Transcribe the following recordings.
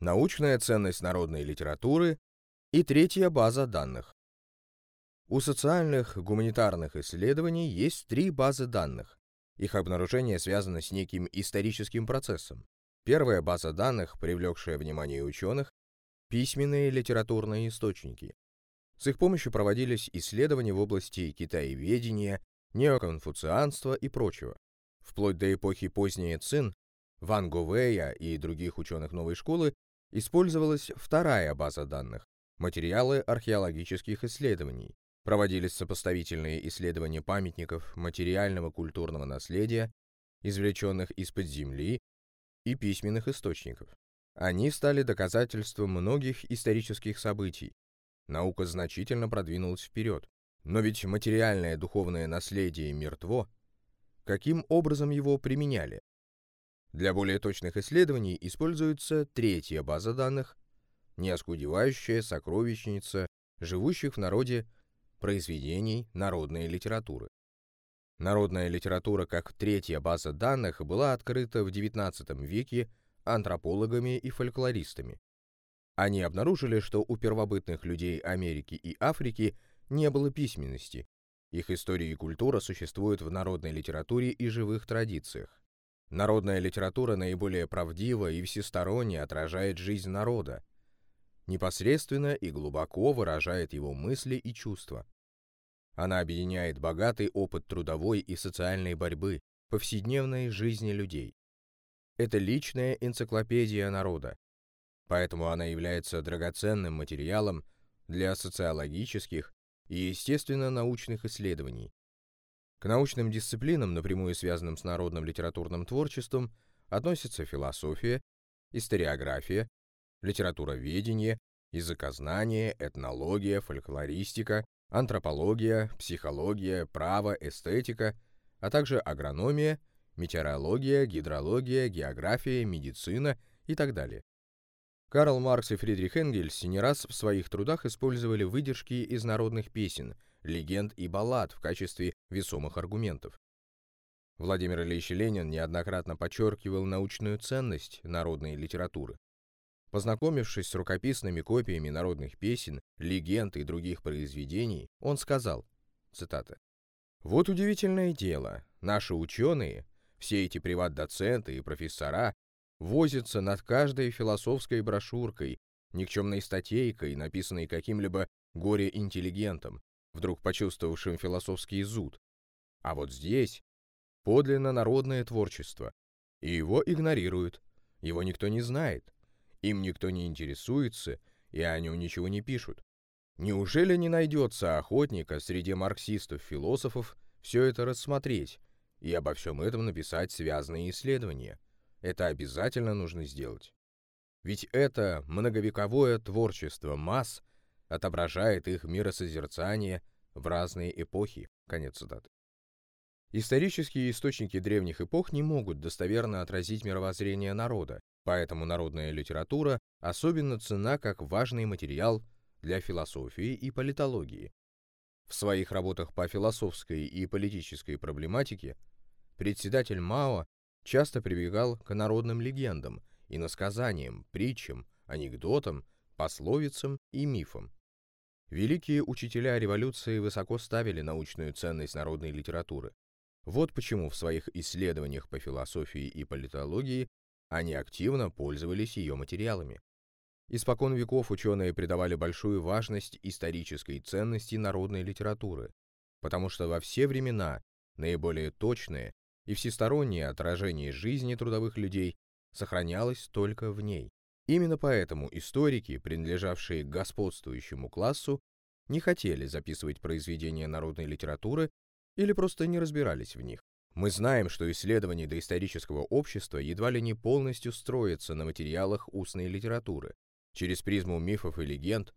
научная ценность народной литературы и третья база данных. У социальных гуманитарных исследований есть три базы данных. Их обнаружение связано с неким историческим процессом. Первая база данных, привлекшая внимание ученых, письменные литературные источники. С их помощью проводились исследования в области китаеведения, неоконфуцианства и прочего. Вплоть до эпохи поздней Цин, Ван Говея и других ученых новой школы использовалась вторая база данных – материалы археологических исследований. Проводились сопоставительные исследования памятников материального культурного наследия, извлеченных из-под земли и письменных источников. Они стали доказательством многих исторических событий. Наука значительно продвинулась вперед. Но ведь материальное духовное наследие мертво. Каким образом его применяли? Для более точных исследований используется третья база данных, неоскудевающая сокровищница живущих в народе произведений народной литературы. Народная литература как третья база данных была открыта в XIX веке антропологами и фольклористами. Они обнаружили, что у первобытных людей Америки и Африки не было письменности. Их история и культура существуют в народной литературе и живых традициях. Народная литература наиболее правдиво и всесторонне отражает жизнь народа, непосредственно и глубоко выражает его мысли и чувства. Она объединяет богатый опыт трудовой и социальной борьбы, повседневной жизни людей. Это личная энциклопедия народа, поэтому она является драгоценным материалом для социологических и естественно-научных исследований, к научным дисциплинам, напрямую связанным с народным литературным творчеством, относятся философия, историография, литературоведение, языкознание, этнология, фольклористика, антропология, психология, право, эстетика, а также агрономия, метеорология, гидрология, география, медицина и так далее. Карл Маркс и Фридрих Энгельс не раз в своих трудах использовали выдержки из народных песен, легенд и баллад в качестве весомых аргументов. Владимир Ильич Ленин неоднократно подчеркивал научную ценность народной литературы. Познакомившись с рукописными копиями народных песен, легенд и других произведений, он сказал, цитата, «Вот удивительное дело, наши ученые, все эти приват-доценты и профессора возятся над каждой философской брошюркой, никчемной статейкой, написанной каким-либо горе-интеллигентом, вдруг почувствовавшим философский зуд. А вот здесь подлинно народное творчество, и его игнорируют, его никто не знает, им никто не интересуется, и о нем ничего не пишут. Неужели не найдется охотника среди марксистов-философов все это рассмотреть и обо всем этом написать связанные исследования? Это обязательно нужно сделать. Ведь это многовековое творчество масс отображает их миросозерцание в разные эпохи. Конец цитаты. Исторические источники древних эпох не могут достоверно отразить мировоззрение народа, поэтому народная литература особенно ценна как важный материал для философии и политологии. В своих работах по философской и политической проблематике председатель Мао часто прибегал к народным легендам, иносказаниям, притчам, анекдотам, пословицам и мифам. Великие учителя революции высоко ставили научную ценность народной литературы. Вот почему в своих исследованиях по философии и политологии они активно пользовались ее материалами. Испокон веков ученые придавали большую важность исторической ценности народной литературы, потому что во все времена наиболее точное и всестороннее отражение жизни трудовых людей сохранялось только в ней. Именно поэтому историки, принадлежавшие к господствующему классу, не хотели записывать произведения народной литературы или просто не разбирались в них. Мы знаем, что исследования доисторического общества едва ли не полностью строятся на материалах устной литературы. Через призму мифов и легенд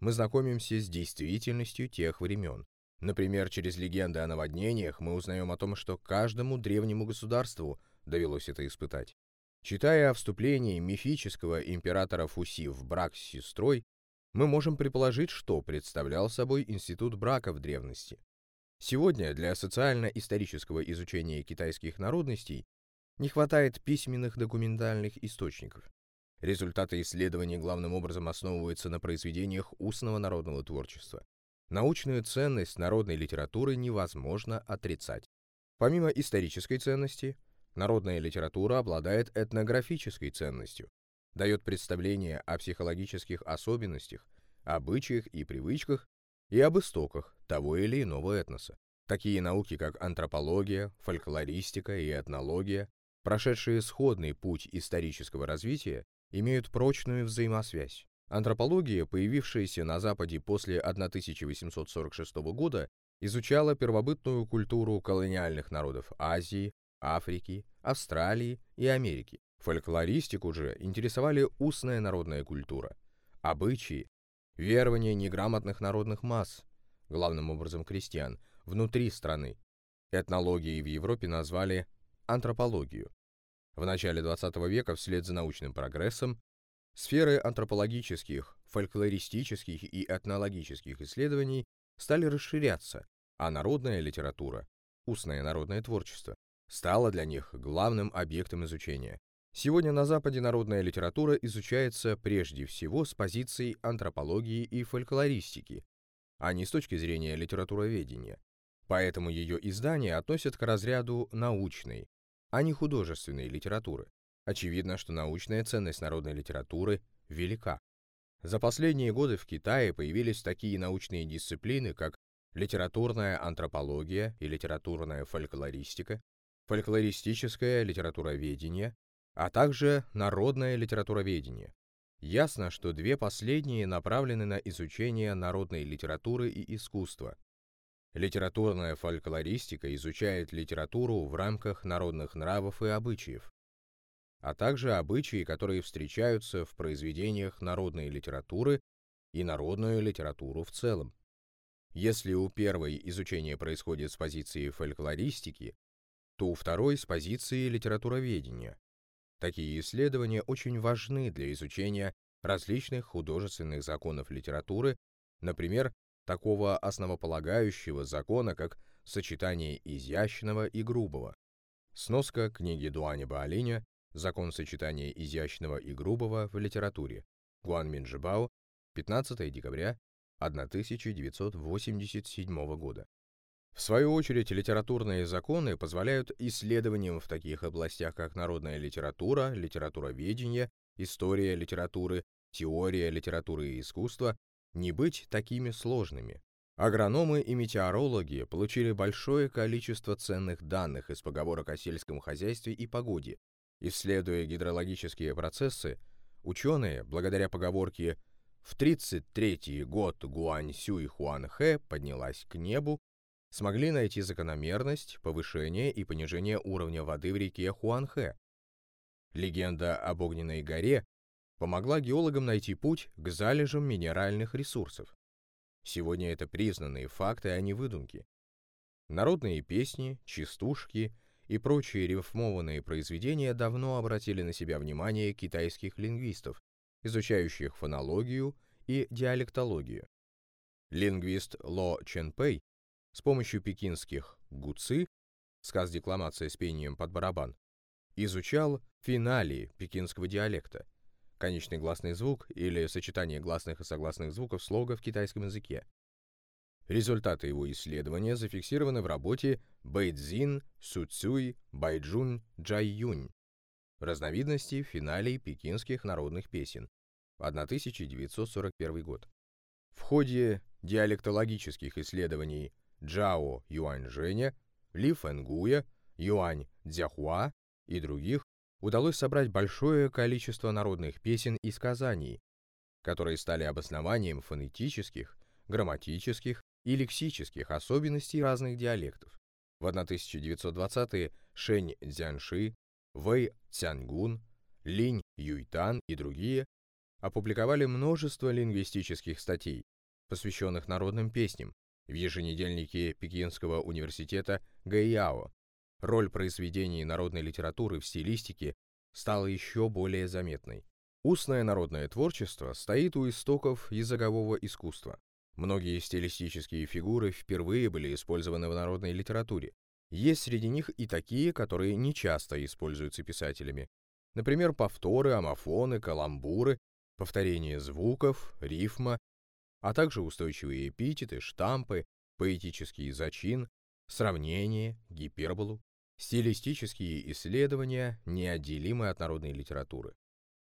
мы знакомимся с действительностью тех времен. Например, через легенды о наводнениях мы узнаем о том, что каждому древнему государству довелось это испытать. Читая о вступлении мифического императора Фуси в брак с сестрой, мы можем предположить, что представлял собой институт брака в древности. Сегодня для социально-исторического изучения китайских народностей не хватает письменных документальных источников. Результаты исследований главным образом основываются на произведениях устного народного творчества. Научную ценность народной литературы невозможно отрицать. Помимо исторической ценности, народная литература обладает этнографической ценностью, дает представление о психологических особенностях, обычаях и привычках и об истоках того или иного этноса. Такие науки, как антропология, фольклористика и этнология, прошедшие сходный путь исторического развития, имеют прочную взаимосвязь. Антропология, появившаяся на Западе после 1846 года, изучала первобытную культуру колониальных народов Азии, Африки, Австралии и Америки. Фольклористику же интересовали устная народная культура, обычаи, верования неграмотных народных масс, главным образом крестьян, внутри страны. Этнологией в Европе назвали антропологию. В начале XX века, вслед за научным прогрессом, сферы антропологических, фольклористических и этнологических исследований стали расширяться, а народная литература, устное народное творчество, стало для них главным объектом изучения. Сегодня на Западе народная литература изучается прежде всего с позиций антропологии и фольклористики, а не с точки зрения литературоведения. Поэтому ее издания относят к разряду научной, а не художественной литературы. Очевидно, что научная ценность народной литературы велика. За последние годы в Китае появились такие научные дисциплины, как литературная антропология и литературная фольклористика, фольклористическое литературоведение, а также народное литературоведение. Ясно, что две последние направлены на изучение народной литературы и искусства, Литературная фольклористика изучает литературу в рамках народных нравов и обычаев, а также обычаи, которые встречаются в произведениях народной литературы и народную литературу в целом. Если у первой изучение происходит с позиции фольклористики, то у второй с позиции литературоведения. Такие исследования очень важны для изучения различных художественных законов литературы, например, такого основополагающего закона, как сочетание изящного и грубого. Сноска книги Дуани Баолиня «Закон сочетания изящного и грубого в литературе». Гуан Минжибао, 15 декабря 1987 года. В свою очередь, литературные законы позволяют исследованиям в таких областях, как народная литература, литературоведение, история литературы, теория литературы и искусства не быть такими сложными. Агрономы и метеорологи получили большое количество ценных данных из поговорок о сельском хозяйстве и погоде. Исследуя гидрологические процессы, ученые, благодаря поговорке «в 33-й год Гуань Сюй Хуан Хэ поднялась к небу», смогли найти закономерность повышения и понижения уровня воды в реке Хуанхэ. Легенда об огненной горе помогла геологам найти путь к залежам минеральных ресурсов. Сегодня это признанные факты, а не выдумки. Народные песни, частушки и прочие рифмованные произведения давно обратили на себя внимание китайских лингвистов, изучающих фонологию и диалектологию. Лингвист Ло Ченпэй с помощью пекинских гуци, сказ декламация с пением под барабан, изучал финалии пекинского диалекта, конечный гласный звук или сочетание гласных и согласных звуков слога в китайском языке. Результаты его исследования зафиксированы в работе Бэйцзин, Суцюй, Байджун, Джайюнь разновидности финалей пекинских народных песен, 1941 год. В ходе диалектологических исследований Джао Юаньжэня, Ли Фэнгуя, Юань Дзяхуа и других удалось собрать большое количество народных песен и сказаний, которые стали обоснованием фонетических, грамматических и лексических особенностей разных диалектов. В 1920-е Шэнь Цзянши, Вэй Цянгун, Линь Юйтан и другие опубликовали множество лингвистических статей, посвященных народным песням, в еженедельнике Пекинского университета Гэйяо роль произведений народной литературы в стилистике стала еще более заметной. Устное народное творчество стоит у истоков языкового искусства. Многие стилистические фигуры впервые были использованы в народной литературе. Есть среди них и такие, которые не часто используются писателями. Например, повторы, амофоны, каламбуры, повторение звуков, рифма, а также устойчивые эпитеты, штампы, поэтический зачин, сравнение, гиперболу, стилистические исследования, неотделимы от народной литературы.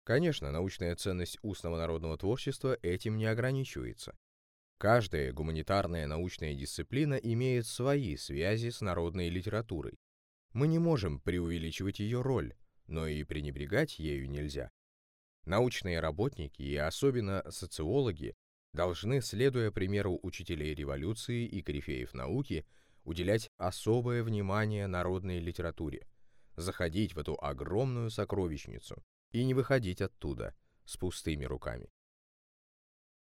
Конечно, научная ценность устного народного творчества этим не ограничивается. Каждая гуманитарная научная дисциплина имеет свои связи с народной литературой. Мы не можем преувеличивать ее роль, но и пренебрегать ею нельзя. Научные работники и особенно социологи должны, следуя примеру учителей революции и корифеев науки, уделять особое внимание народной литературе, заходить в эту огромную сокровищницу и не выходить оттуда с пустыми руками.